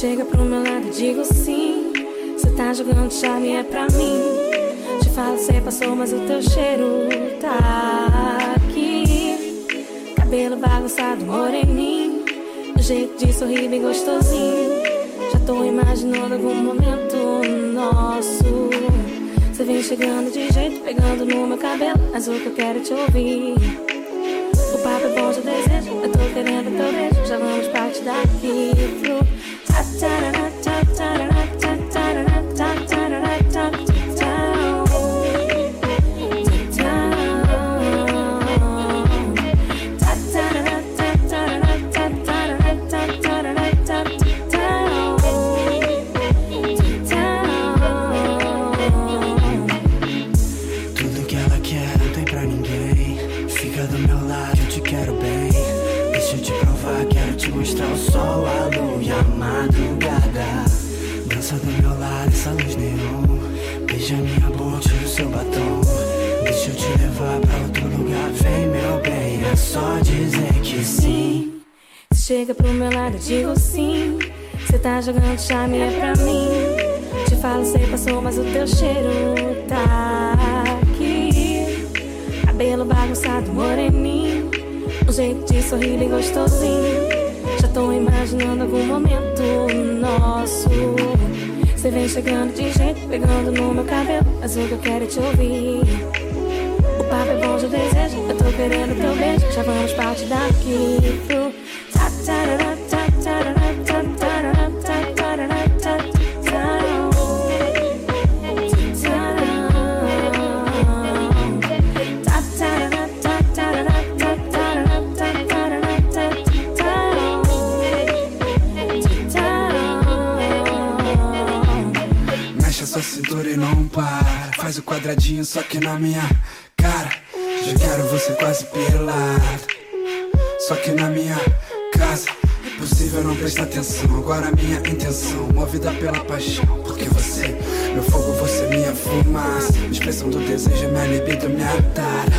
chega pro meu lado e digo sim. Cê tá jogando chave é pra mim. Te falo, cê passou, mas o teu cheiro tá aqui. Cabelo bagunçado, moreninho. Um jeito de sorrir bem gostosinho. Já tô imaginando algum momento nosso. Você vem chegando de jeito, pegando no meu cabelo. Mas o que eu quero é te ouvir. O papo é bom, já desejo. Eu tô querendo teu beijo. Já vamos partir daqui Fica do meu lado, eu te quero bem. Deixa eu te provar, quero te mostrar o sol, a lua e a madrugada. Dança do meu lado, essa luz neon. Beija minha boca, tira o seu batom. Deixa eu te levar pra outro lugar, vem meu bem. É só dizer que sim. Chega pro meu lado, digo sim. Cê tá jogando charme é pra mim. Te falo, cê passou, mas o teu cheiro tá. Cabelo bagunçado, moreninho. Um jeito de sorrir bem gostosinho. Já tô imaginando algum momento nosso. Cê vem chegando de jeito, pegando no meu cabelo. Mas o que eu quero é te ouvir. O papo é bom, já desejo. Eu tô querendo teu beijo. Já vamos partir daqui cintura e não para. Faz o quadradinho só que na minha cara. Já quero você quase pelado. Só que na minha casa. Impossível não prestar atenção. Agora minha intenção, movida pela paixão. Porque você, meu fogo, você, minha fumaça. Expressão do desejo, minha libido vai ter